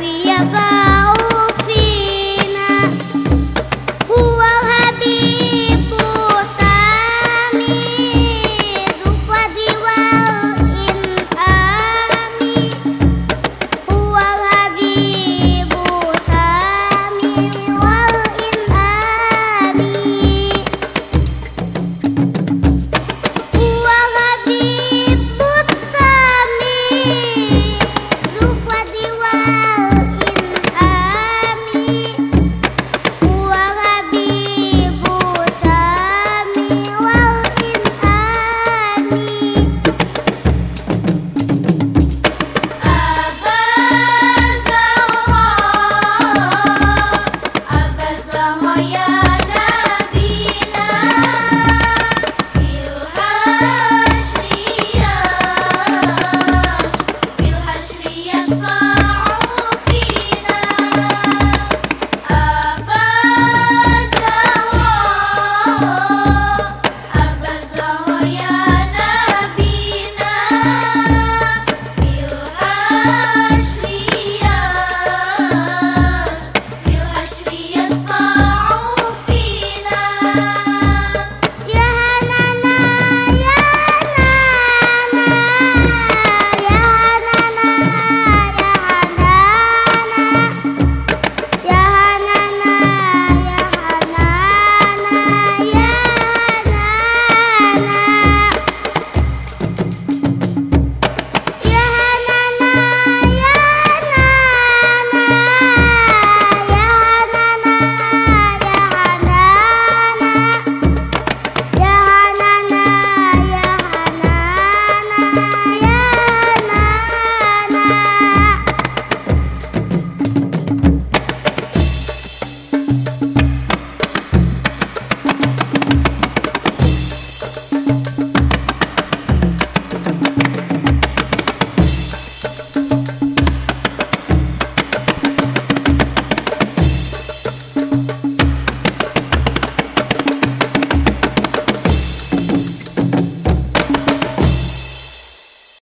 We are.